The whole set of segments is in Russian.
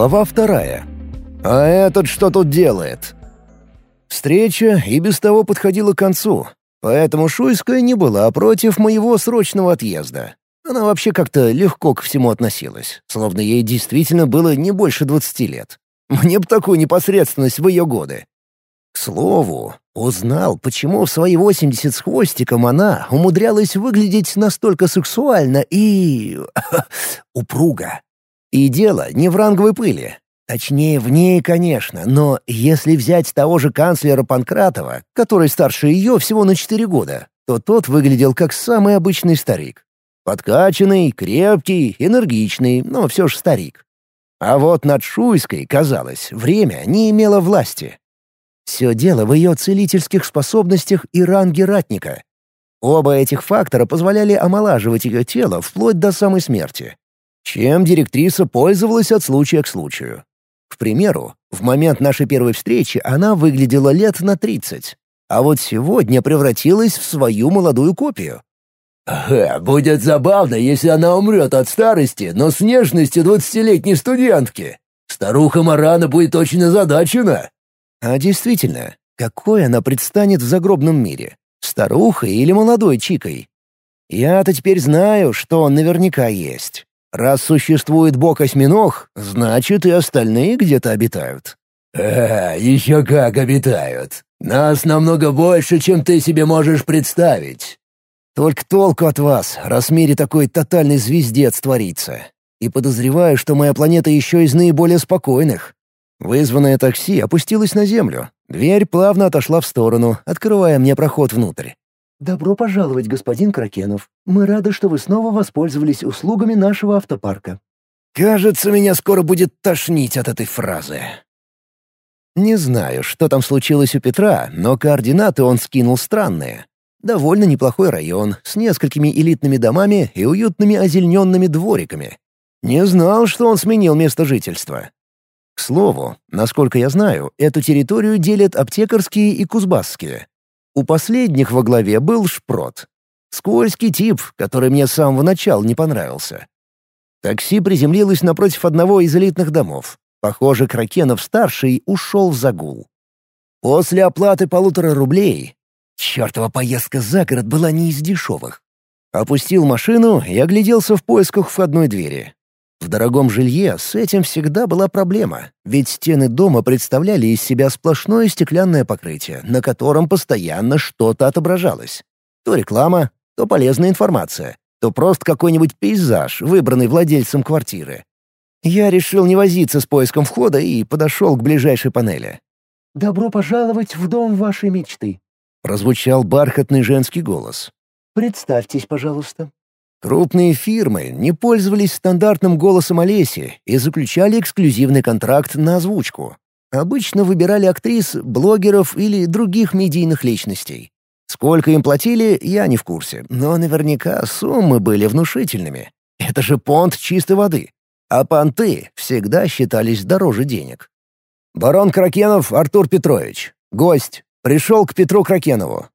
Глава вторая. «А этот что тут делает?» Встреча и без того подходила к концу, поэтому Шуйская не была против моего срочного отъезда. Она вообще как-то легко ко всему относилась, словно ей действительно было не больше двадцати лет. Мне бы такую непосредственность в ее годы. К слову, узнал, почему в свои восемьдесят с хвостиком она умудрялась выглядеть настолько сексуально и... упруго. И дело не в ранговой пыли. Точнее, в ней, конечно, но если взять того же канцлера Панкратова, который старше ее всего на четыре года, то тот выглядел как самый обычный старик. Подкачанный, крепкий, энергичный, но все же старик. А вот над Шуйской, казалось, время не имело власти. Все дело в ее целительских способностях и ранге ратника. Оба этих фактора позволяли омолаживать ее тело вплоть до самой смерти чем директриса пользовалась от случая к случаю. К примеру, в момент нашей первой встречи она выглядела лет на 30, а вот сегодня превратилась в свою молодую копию. «Ага, будет забавно, если она умрет от старости, но с нежностью двадцатилетней студентки. Старуха Марана будет очень озадачена». А действительно, какой она предстанет в загробном мире? Старухой или молодой чикой? Я-то теперь знаю, что он наверняка есть. Раз существует бог-осьминог, значит и остальные где-то обитают. «А, еще как обитают. Нас намного больше, чем ты себе можешь представить». «Только толку от вас, раз в мире такой тотальный звездец творится. И подозреваю, что моя планета еще из наиболее спокойных». Вызванное такси опустилось на землю. Дверь плавно отошла в сторону, открывая мне проход внутрь. «Добро пожаловать, господин Кракенов. Мы рады, что вы снова воспользовались услугами нашего автопарка». «Кажется, меня скоро будет тошнить от этой фразы». Не знаю, что там случилось у Петра, но координаты он скинул странные. Довольно неплохой район, с несколькими элитными домами и уютными озелененными двориками. Не знал, что он сменил место жительства. К слову, насколько я знаю, эту территорию делят аптекарские и кузбасские. У последних во главе был Шпрот. Скользкий тип, который мне с самого начала не понравился. Такси приземлилось напротив одного из элитных домов. Похоже, Кракенов-старший ушел в загул. После оплаты полутора рублей... Чертова поездка за город была не из дешевых. Опустил машину и огляделся в поисках входной двери. В дорогом жилье с этим всегда была проблема, ведь стены дома представляли из себя сплошное стеклянное покрытие, на котором постоянно что-то отображалось. То реклама, то полезная информация, то просто какой-нибудь пейзаж, выбранный владельцем квартиры. Я решил не возиться с поиском входа и подошел к ближайшей панели. «Добро пожаловать в дом вашей мечты», — прозвучал бархатный женский голос. «Представьтесь, пожалуйста». Крупные фирмы не пользовались стандартным голосом Олеси и заключали эксклюзивный контракт на озвучку. Обычно выбирали актрис, блогеров или других медийных личностей. Сколько им платили, я не в курсе, но наверняка суммы были внушительными. Это же понт чистой воды. А понты всегда считались дороже денег. Барон Кракенов Артур Петрович. Гость. Пришел к Петру Кракенову.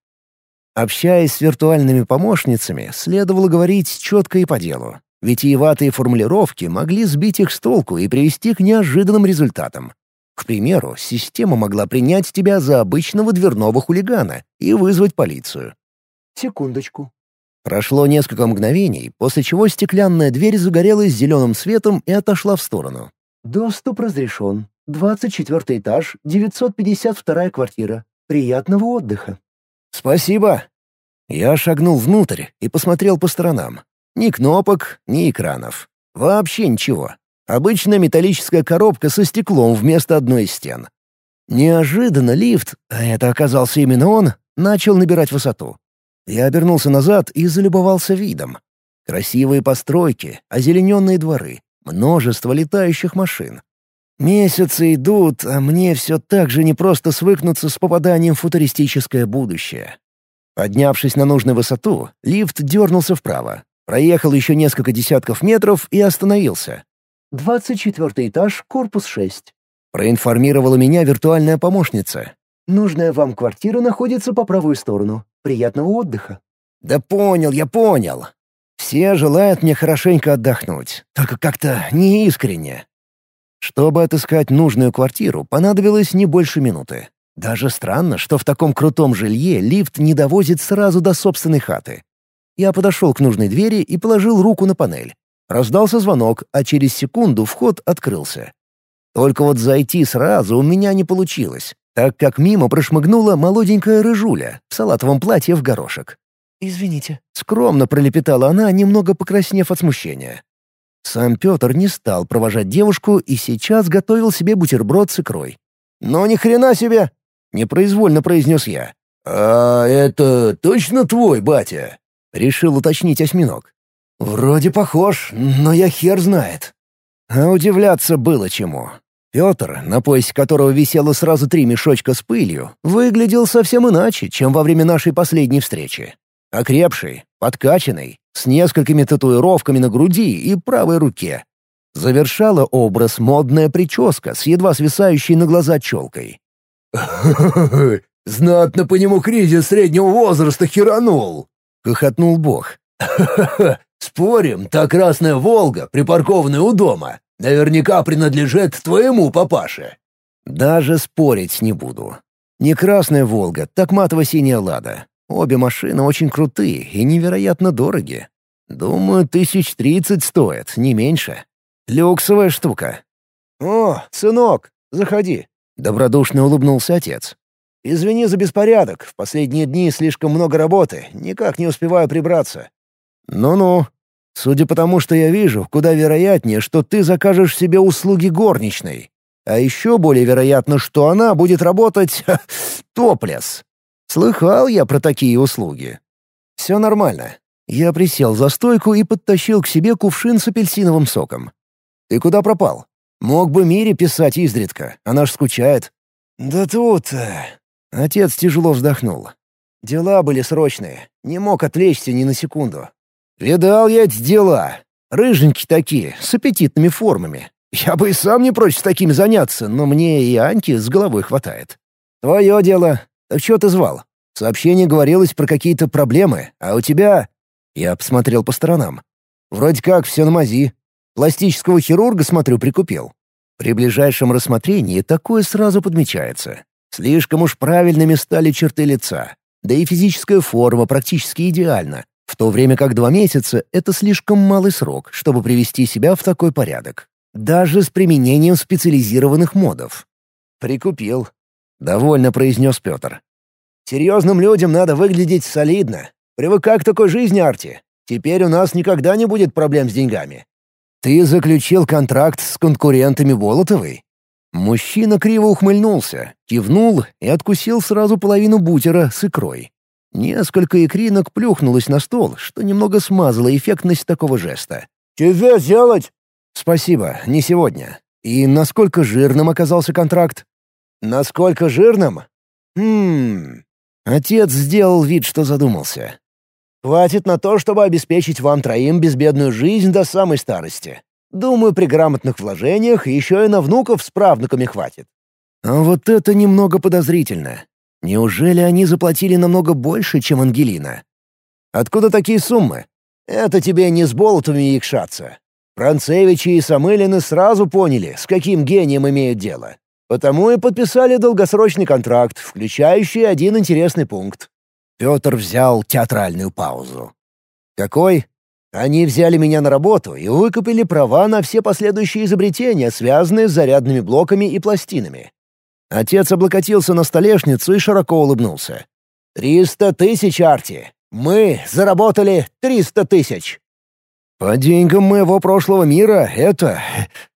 Общаясь с виртуальными помощницами, следовало говорить четко и по делу. Витиеватые формулировки могли сбить их с толку и привести к неожиданным результатам. К примеру, система могла принять тебя за обычного дверного хулигана и вызвать полицию. «Секундочку». Прошло несколько мгновений, после чего стеклянная дверь загорелась зеленым светом и отошла в сторону. «Доступ разрешен. 24 этаж, 952 квартира. Приятного отдыха». «Спасибо». Я шагнул внутрь и посмотрел по сторонам. Ни кнопок, ни экранов. Вообще ничего. Обычная металлическая коробка со стеклом вместо одной из стен. Неожиданно лифт, а это оказался именно он, начал набирать высоту. Я обернулся назад и залюбовался видом. Красивые постройки, озелененные дворы, множество летающих машин. Месяцы идут, а мне все так же непросто свыкнуться с попаданием в футуристическое будущее. Поднявшись на нужную высоту, лифт дернулся вправо, проехал еще несколько десятков метров и остановился. «Двадцать четвертый этаж, корпус шесть», — проинформировала меня виртуальная помощница. «Нужная вам квартира находится по правую сторону. Приятного отдыха». «Да понял, я понял. Все желают мне хорошенько отдохнуть, только как-то неискренне. Чтобы отыскать нужную квартиру, понадобилось не больше минуты. Даже странно, что в таком крутом жилье лифт не довозит сразу до собственной хаты. Я подошел к нужной двери и положил руку на панель. Раздался звонок, а через секунду вход открылся. Только вот зайти сразу у меня не получилось, так как мимо прошмыгнула молоденькая рыжуля в салатовом платье в горошек. «Извините», — скромно пролепетала она, немного покраснев от смущения. Сам Петр не стал провожать девушку и сейчас готовил себе бутерброд с икрой. «Ну ни хрена себе!» — непроизвольно произнес я. «А это точно твой батя?» — решил уточнить осьминог. «Вроде похож, но я хер знает». А удивляться было чему. Петр, на поясе которого висело сразу три мешочка с пылью, выглядел совсем иначе, чем во время нашей последней встречи. Окрепший, подкачанный, с несколькими татуировками на груди и правой руке. Завершала образ модная прическа с едва свисающей на глаза челкой. «Знатно по нему кризис среднего возраста херанул!» — хохотнул бог. Спорим, та красная «Волга», припаркованная у дома, наверняка принадлежит твоему папаше». Даже спорить не буду. Не красная «Волга», так матово-синяя «Лада». Обе машины очень крутые и невероятно дороги. Думаю, тысяч тридцать стоят, не меньше. Люксовая штука. «О, сынок, заходи», — добродушно улыбнулся отец. «Извини за беспорядок, в последние дни слишком много работы, никак не успеваю прибраться». «Ну-ну. Судя по тому, что я вижу, куда вероятнее, что ты закажешь себе услуги горничной. А еще более вероятно, что она будет работать топлес. Слыхал я про такие услуги. Все нормально. Я присел за стойку и подтащил к себе кувшин с апельсиновым соком. Ты куда пропал? Мог бы Мире писать изредка, она ж скучает. Да тут... Э, отец тяжело вздохнул. Дела были срочные, не мог отвлечься ни на секунду. Видал я эти дела. Рыженькие такие, с аппетитными формами. Я бы и сам не прочь с такими заняться, но мне и Аньки с головой хватает. Твое дело. Так что ты звал? В сообщении говорилось про какие-то проблемы, а у тебя...» Я посмотрел по сторонам. «Вроде как все на мази. Пластического хирурга, смотрю, прикупил. При ближайшем рассмотрении такое сразу подмечается. Слишком уж правильными стали черты лица. Да и физическая форма практически идеальна, в то время как два месяца — это слишком малый срок, чтобы привести себя в такой порядок. Даже с применением специализированных модов. «Прикупил», — довольно произнес Петр. «Серьезным людям надо выглядеть солидно. Привыкай к такой жизни, Арти. Теперь у нас никогда не будет проблем с деньгами». «Ты заключил контракт с конкурентами Болотовой?» Мужчина криво ухмыльнулся, кивнул и откусил сразу половину бутера с икрой. Несколько икринок плюхнулось на стол, что немного смазало эффектность такого жеста. «Тебе сделать?» «Спасибо, не сегодня. И насколько жирным оказался контракт?» «Насколько жирным?» «Хм...» Отец сделал вид, что задумался. «Хватит на то, чтобы обеспечить вам троим безбедную жизнь до самой старости. Думаю, при грамотных вложениях еще и на внуков с правнуками хватит». А вот это немного подозрительно. Неужели они заплатили намного больше, чем Ангелина? Откуда такие суммы? Это тебе не с Болотовыми якшаться. Францевичи и Самылины сразу поняли, с каким гением имеют дело. Потому и подписали долгосрочный контракт, включающий один интересный пункт. Петр взял театральную паузу. «Какой?» Они взяли меня на работу и выкупили права на все последующие изобретения, связанные с зарядными блоками и пластинами. Отец облокотился на столешницу и широко улыбнулся. «Триста тысяч, Арти! Мы заработали триста тысяч!» «По деньгам моего прошлого мира это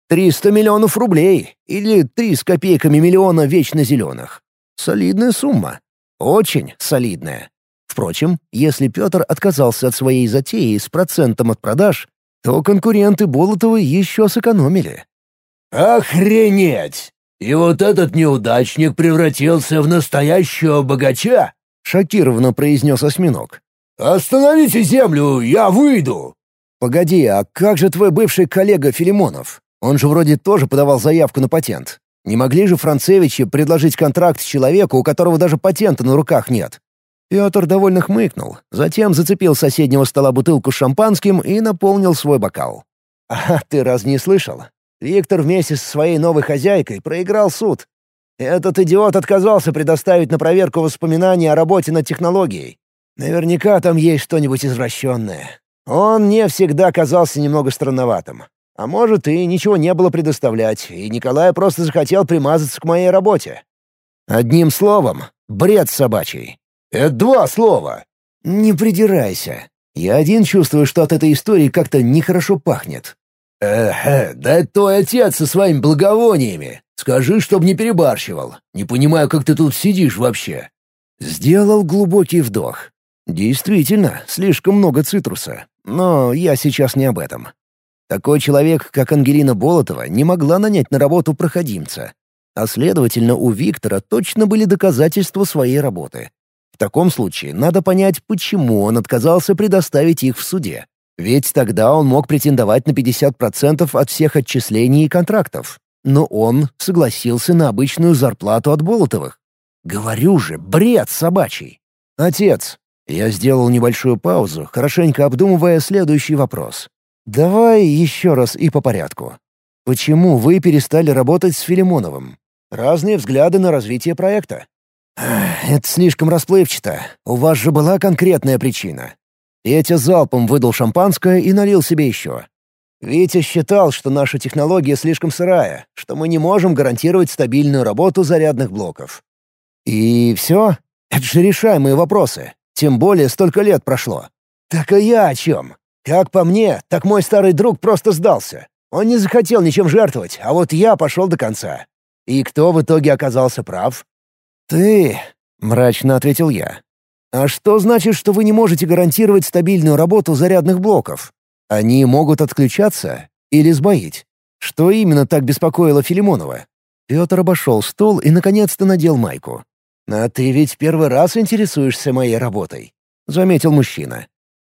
триста миллионов рублей или три с копейками миллиона вечно зеленых. Солидная сумма. Очень солидная. Впрочем, если Петр отказался от своей затеи с процентом от продаж, то конкуренты Болотовы еще сэкономили. «Охренеть! И вот этот неудачник превратился в настоящего богача?» — шокированно произнес осьминог. «Остановите землю, я выйду!» «Погоди, а как же твой бывший коллега Филимонов? Он же вроде тоже подавал заявку на патент. Не могли же Францевичи предложить контракт человеку, у которого даже патента на руках нет?» Петр довольно хмыкнул, затем зацепил с соседнего стола бутылку с шампанским и наполнил свой бокал. «А ты раз не слышал? Виктор вместе со своей новой хозяйкой проиграл суд. Этот идиот отказался предоставить на проверку воспоминания о работе над технологией. Наверняка там есть что-нибудь извращенное. Он мне всегда казался немного странноватым. А может, и ничего не было предоставлять, и Николай просто захотел примазаться к моей работе. Одним словом, бред собачий. Это два слова. Не придирайся. Я один чувствую, что от этой истории как-то нехорошо пахнет. Эх, да это твой отец со своими благовониями. Скажи, чтоб не перебарщивал. Не понимаю, как ты тут сидишь вообще. Сделал глубокий вдох. Действительно, слишком много цитруса. Но я сейчас не об этом. Такой человек, как Ангелина Болотова, не могла нанять на работу проходимца. А следовательно, у Виктора точно были доказательства своей работы. В таком случае надо понять, почему он отказался предоставить их в суде. Ведь тогда он мог претендовать на 50% от всех отчислений и контрактов. Но он согласился на обычную зарплату от Болотовых. Говорю же, бред собачий. Отец. Я сделал небольшую паузу, хорошенько обдумывая следующий вопрос. «Давай еще раз и по порядку. Почему вы перестали работать с Филимоновым? Разные взгляды на развитие проекта». «Это слишком расплывчато. У вас же была конкретная причина». Петя залпом выдал шампанское и налил себе еще. Витя считал, что наша технология слишком сырая, что мы не можем гарантировать стабильную работу зарядных блоков. И все? Это же решаемые вопросы. Тем более столько лет прошло. Так и я о чем? Как по мне, так мой старый друг просто сдался. Он не захотел ничем жертвовать, а вот я пошел до конца. И кто в итоге оказался прав? «Ты», — мрачно ответил я. «А что значит, что вы не можете гарантировать стабильную работу зарядных блоков? Они могут отключаться или сбоить? Что именно так беспокоило Филимонова?» Петр обошел стол и наконец-то надел майку. «А ты ведь первый раз интересуешься моей работой», — заметил мужчина.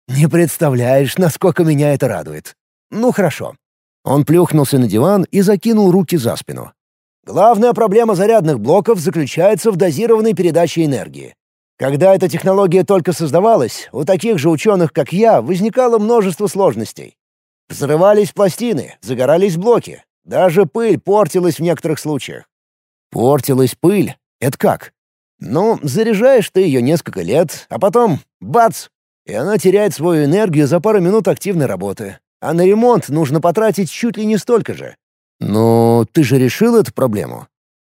«Не представляешь, насколько меня это радует. Ну хорошо». Он плюхнулся на диван и закинул руки за спину. «Главная проблема зарядных блоков заключается в дозированной передаче энергии. Когда эта технология только создавалась, у таких же ученых, как я, возникало множество сложностей. Взрывались пластины, загорались блоки. Даже пыль портилась в некоторых случаях. Портилась пыль? Это как? Ну, заряжаешь ты ее несколько лет, а потом — бац! И она теряет свою энергию за пару минут активной работы. А на ремонт нужно потратить чуть ли не столько же. Ну, ты же решил эту проблему?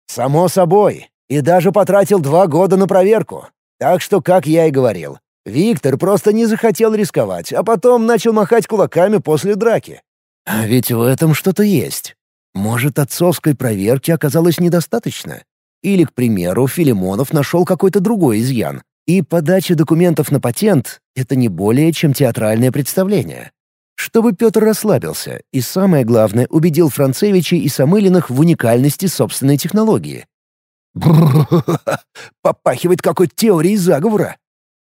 Само собой. И даже потратил два года на проверку. Так что, как я и говорил, Виктор просто не захотел рисковать, а потом начал махать кулаками после драки. А ведь в этом что-то есть. Может, отцовской проверки оказалось недостаточно? Или, к примеру, Филимонов нашел какой-то другой изъян, и подача документов на патент — это не более чем театральное представление. Чтобы Петр расслабился и, самое главное, убедил Францевича и Самылиных в уникальности собственной технологии. Попахивает какой-то теорией заговора.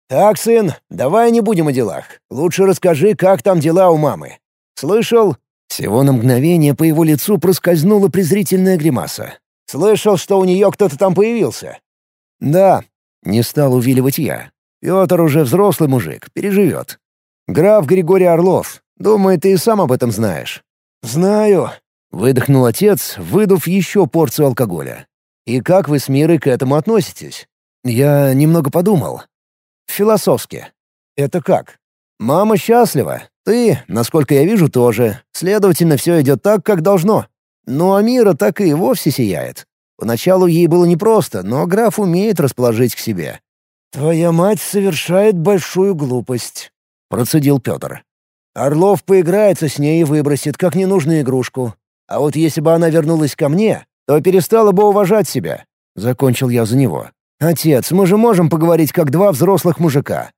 «Так, сын, давай не будем о делах. Лучше расскажи, как там дела у мамы. Слышал?» Всего на мгновение по его лицу проскользнула презрительная гримаса. «Слышал, что у нее кто-то там появился?» «Да, не стал увиливать я. Петр уже взрослый мужик, переживет. Граф Григорий Орлов. Думаю, ты и сам об этом знаешь. Знаю. Выдохнул отец, выдав еще порцию алкоголя. И как вы с Мирой к этому относитесь? Я немного подумал. Философски. Это как? Мама счастлива. Ты, насколько я вижу, тоже. Следовательно, все идет так, как должно. Ну а Мира так и вовсе сияет. Поначалу ей было непросто, но граф умеет расположить к себе. «Твоя мать совершает большую глупость», — процедил Петр. «Орлов поиграется с ней и выбросит, как ненужную игрушку. А вот если бы она вернулась ко мне, то перестала бы уважать себя», — закончил я за него. «Отец, мы же можем поговорить как два взрослых мужика».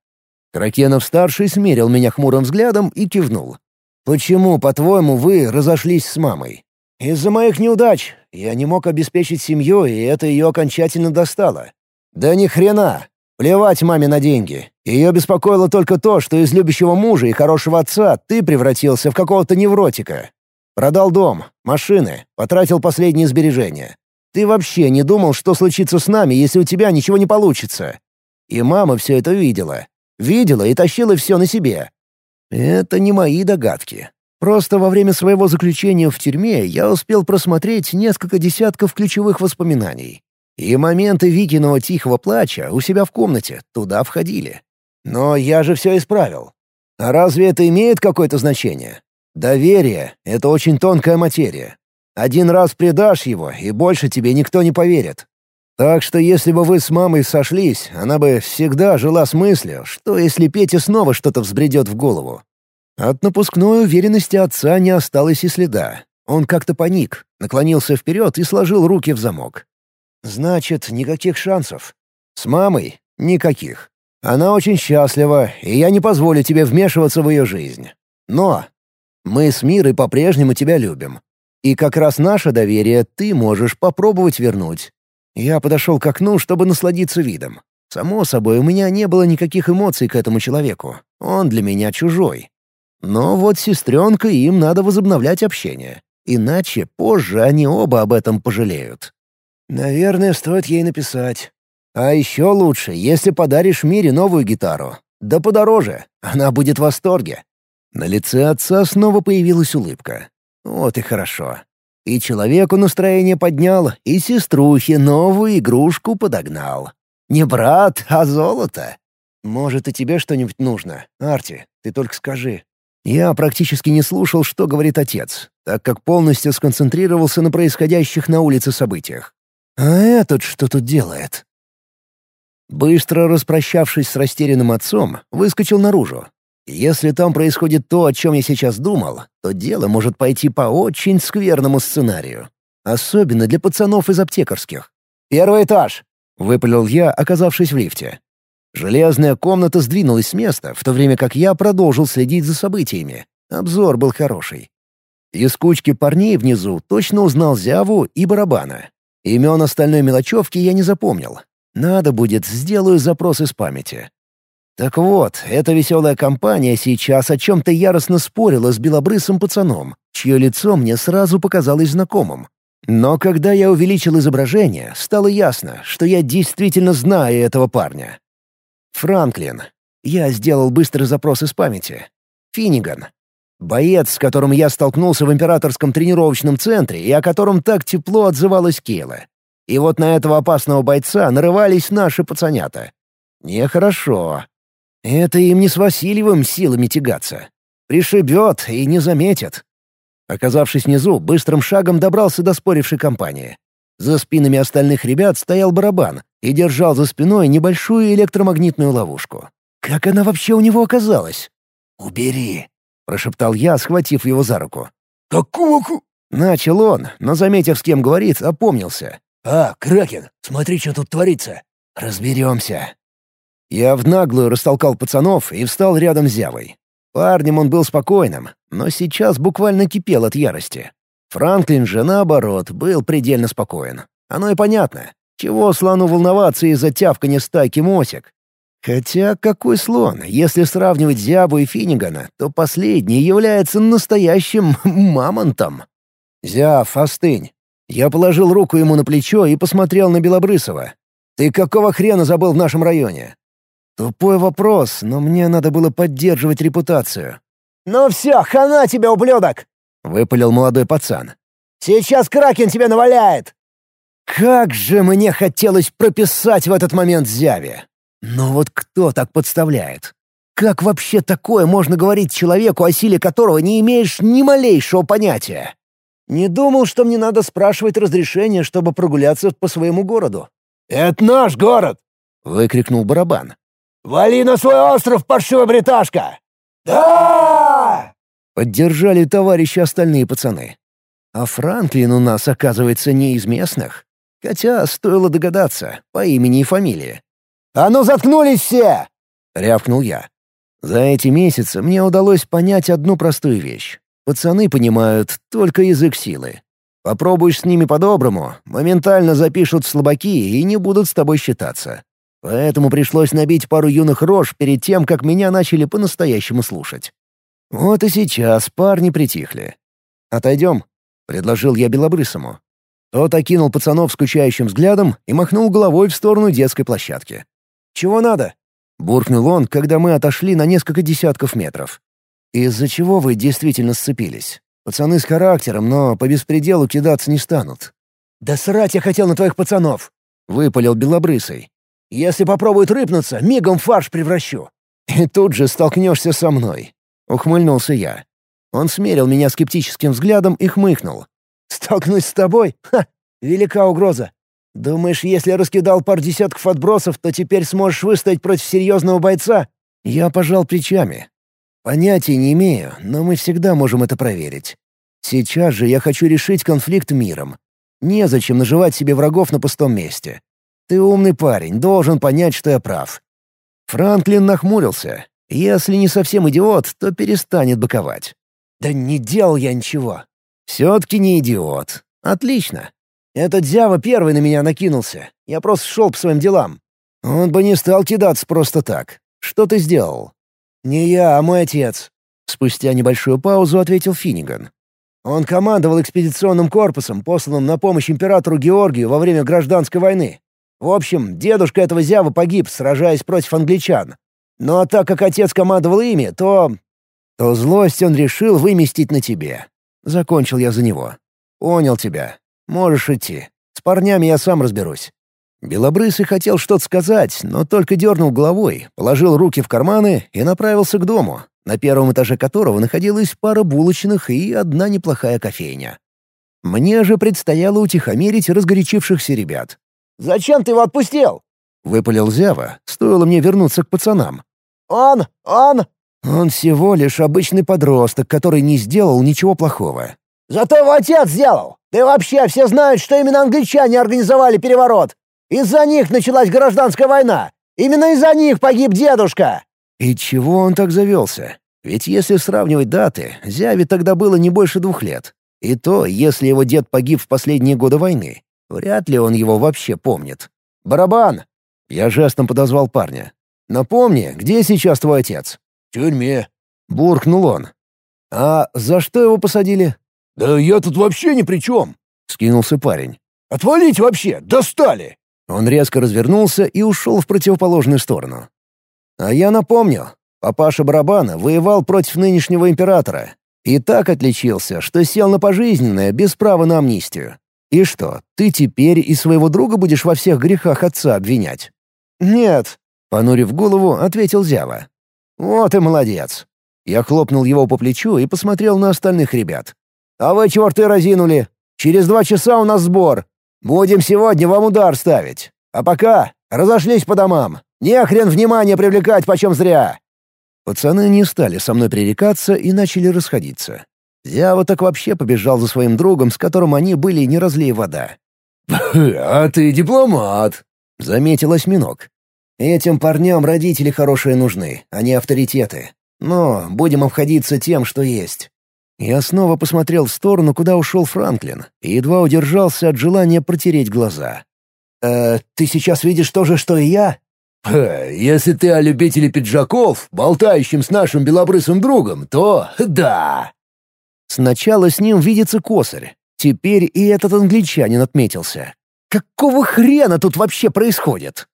Кракенов-старший смерил меня хмурым взглядом и кивнул. «Почему, по-твоему, вы разошлись с мамой?» Из-за моих неудач я не мог обеспечить семью, и это ее окончательно достало. Да ни хрена. Плевать маме на деньги. Ее беспокоило только то, что из любящего мужа и хорошего отца ты превратился в какого-то невротика. Продал дом, машины, потратил последние сбережения. Ты вообще не думал, что случится с нами, если у тебя ничего не получится. И мама все это видела. Видела и тащила все на себе. Это не мои догадки. Просто во время своего заключения в тюрьме я успел просмотреть несколько десятков ключевых воспоминаний. И моменты Викиного тихого плача у себя в комнате туда входили. Но я же все исправил. А разве это имеет какое-то значение? Доверие — это очень тонкая материя. Один раз предашь его, и больше тебе никто не поверит. Так что если бы вы с мамой сошлись, она бы всегда жила с мыслью, что если Пете снова что-то взбредет в голову. От напускной уверенности отца не осталось и следа. Он как-то паник, наклонился вперед и сложил руки в замок. «Значит, никаких шансов. С мамой — никаких. Она очень счастлива, и я не позволю тебе вмешиваться в ее жизнь. Но мы с Мирой по-прежнему тебя любим. И как раз наше доверие ты можешь попробовать вернуть. Я подошел к окну, чтобы насладиться видом. Само собой, у меня не было никаких эмоций к этому человеку. Он для меня чужой. Но вот сестренка им надо возобновлять общение. Иначе позже они оба об этом пожалеют. Наверное, стоит ей написать. А еще лучше, если подаришь Мире новую гитару. Да подороже, она будет в восторге. На лице отца снова появилась улыбка. Вот и хорошо. И человеку настроение поднял, и сеструхе новую игрушку подогнал. Не брат, а золото. Может, и тебе что-нибудь нужно, Арти, ты только скажи. Я практически не слушал, что говорит отец, так как полностью сконцентрировался на происходящих на улице событиях. А этот что тут делает? Быстро распрощавшись с растерянным отцом, выскочил наружу, если там происходит то, о чем я сейчас думал, то дело может пойти по очень скверному сценарию. Особенно для пацанов из аптекарских. «Первый этаж!» — выпалил я, оказавшись в лифте. Железная комната сдвинулась с места, в то время как я продолжил следить за событиями. Обзор был хороший. Из кучки парней внизу точно узнал Зяву и Барабана. Имен остальной мелочевки я не запомнил. Надо будет, сделаю запрос из памяти. Так вот, эта веселая компания сейчас о чем-то яростно спорила с белобрысым пацаном, чье лицо мне сразу показалось знакомым. Но когда я увеличил изображение, стало ясно, что я действительно знаю этого парня. Франклин. Я сделал быстрый запрос из памяти. Финниган. Боец, с которым я столкнулся в императорском тренировочном центре и о котором так тепло отзывалась Кейла. И вот на этого опасного бойца нарывались наши пацанята. Нехорошо. Это им не с Васильевым силами тягаться. Пришибет и не заметит. Оказавшись внизу, быстрым шагом добрался до спорившей компании. За спинами остальных ребят стоял барабан и держал за спиной небольшую электромагнитную ловушку. Как она вообще у него оказалась? «Убери», — прошептал я, схватив его за руку. «Какого ку...» Начал он, но, заметив, с кем говорит, опомнился. «А, Кракен, смотри, что тут творится». «Разберемся», я в наглую растолкал пацанов и встал рядом с Зявой. Парнем он был спокойным, но сейчас буквально кипел от ярости. Франклин же, наоборот, был предельно спокоен. Оно и понятно. Чего слону волноваться из-за тявканья стайки мосик? Хотя какой слон? Если сравнивать Зябу и Финнигана, то последний является настоящим мамонтом. «Зяв, остынь». Я положил руку ему на плечо и посмотрел на Белобрысова. «Ты какого хрена забыл в нашем районе? Тупой вопрос, но мне надо было поддерживать репутацию. «Ну все, хана тебе, ублюдок!» — выпалил молодой пацан. «Сейчас Кракен тебя наваляет!» Как же мне хотелось прописать в этот момент Зяве! Но вот кто так подставляет? Как вообще такое можно говорить человеку, о силе которого не имеешь ни малейшего понятия? Не думал, что мне надо спрашивать разрешение, чтобы прогуляться по своему городу. «Это наш город!» — выкрикнул барабан. «Вали на свой остров, паршивая бриташка!» «Да!» — поддержали товарищи остальные пацаны. А Франклин у нас, оказывается, не из местных. Хотя стоило догадаться, по имени и фамилии. «А ну заткнулись все!» — рявкнул я. За эти месяцы мне удалось понять одну простую вещь. Пацаны понимают только язык силы. Попробуешь с ними по-доброму, моментально запишут слабаки и не будут с тобой считаться. Поэтому пришлось набить пару юных рож перед тем, как меня начали по-настоящему слушать. Вот и сейчас парни притихли. «Отойдем», — предложил я Белобрысому. Тот окинул пацанов скучающим взглядом и махнул головой в сторону детской площадки. «Чего надо?» — буркнул он, когда мы отошли на несколько десятков метров. «Из-за чего вы действительно сцепились? Пацаны с характером, но по беспределу кидаться не станут». «Да срать я хотел на твоих пацанов!» — выпалил Белобрысый. «Если попробуют рыпнуться, мигом фарш превращу». «И тут же столкнешься со мной», — ухмыльнулся я. Он смерил меня скептическим взглядом и хмыкнул. «Столкнусь с тобой? Ха! Велика угроза. Думаешь, если раскидал пар десятков отбросов, то теперь сможешь выстоять против серьезного бойца?» Я пожал плечами. «Понятия не имею, но мы всегда можем это проверить. Сейчас же я хочу решить конфликт миром. Незачем наживать себе врагов на пустом месте. Ты умный парень, должен понять, что я прав». Франклин нахмурился. Если не совсем идиот, то перестанет боковать. «Да не делал я ничего». «Все-таки не идиот. Отлично. Этот Зява первый на меня накинулся. Я просто шел по своим делам. Он бы не стал кидаться просто так. Что ты сделал?» «Не я, а мой отец». Спустя небольшую паузу ответил Финниган. Он командовал экспедиционным корпусом, посланным на помощь императору Георгию во время гражданской войны. В общем, дедушка этого зява погиб, сражаясь против англичан. Но так как отец командовал ими, то то злость он решил выместить на тебе. Закончил я за него. Понял тебя. Можешь идти. С парнями я сам разберусь. Белобрысый хотел что-то сказать, но только дернул головой, положил руки в карманы и направился к дому, на первом этаже которого находилась пара булочных и одна неплохая кофейня. Мне же предстояло утихомирить разгорячившихся ребят. «Зачем ты его отпустил?» — выпалил Зява, стоило мне вернуться к пацанам. «Он! Он! Он всего лишь обычный подросток, который не сделал ничего плохого. «Зато его отец сделал! Да и вообще все знают, что именно англичане организовали переворот! Из-за них началась гражданская война! Именно из-за них погиб дедушка!» И чего он так завелся? Ведь если сравнивать даты, Зяве тогда было не больше двух лет. И то, если его дед погиб в последние годы войны. Вряд ли он его вообще помнит. «Барабан!» Я жестом подозвал парня. «Напомни, где сейчас твой отец?» «В тюрьме», — буркнул он. «А за что его посадили?» «Да я тут вообще ни при чем», — скинулся парень. «Отвалить вообще! Достали!» Он резко развернулся и ушел в противоположную сторону. А я напомню, папаша Барабана воевал против нынешнего императора. И так отличился, что сел на пожизненное без права на амнистию. И что, ты теперь и своего друга будешь во всех грехах отца обвинять? «Нет», — понурив голову, ответил Зява. «Вот и молодец!» Я хлопнул его по плечу и посмотрел на остальных ребят. «А вы чего рты разинули? Через два часа у нас сбор. Будем сегодня вам удар ставить. А пока разошлись по домам. Не хрен внимание привлекать почем зря!» Пацаны не стали со мной пререкаться и начали расходиться. Зява так вообще побежал за своим другом, с которым они были не разлей вода. «А ты дипломат», — заметил осьминог. Этим парням родители хорошие нужны, а не авторитеты. Но будем обходиться тем, что есть. Я снова посмотрел в сторону, куда ушел Франклин, и едва удержался от желания протереть глаза. «Э, ты сейчас видишь то же, что и я?» «Если ты о любителе пиджаков, болтающим с нашим белобрысым другом, то да». Сначала с ним видится косарь. Теперь и этот англичанин отметился. Какого хрена тут вообще происходит?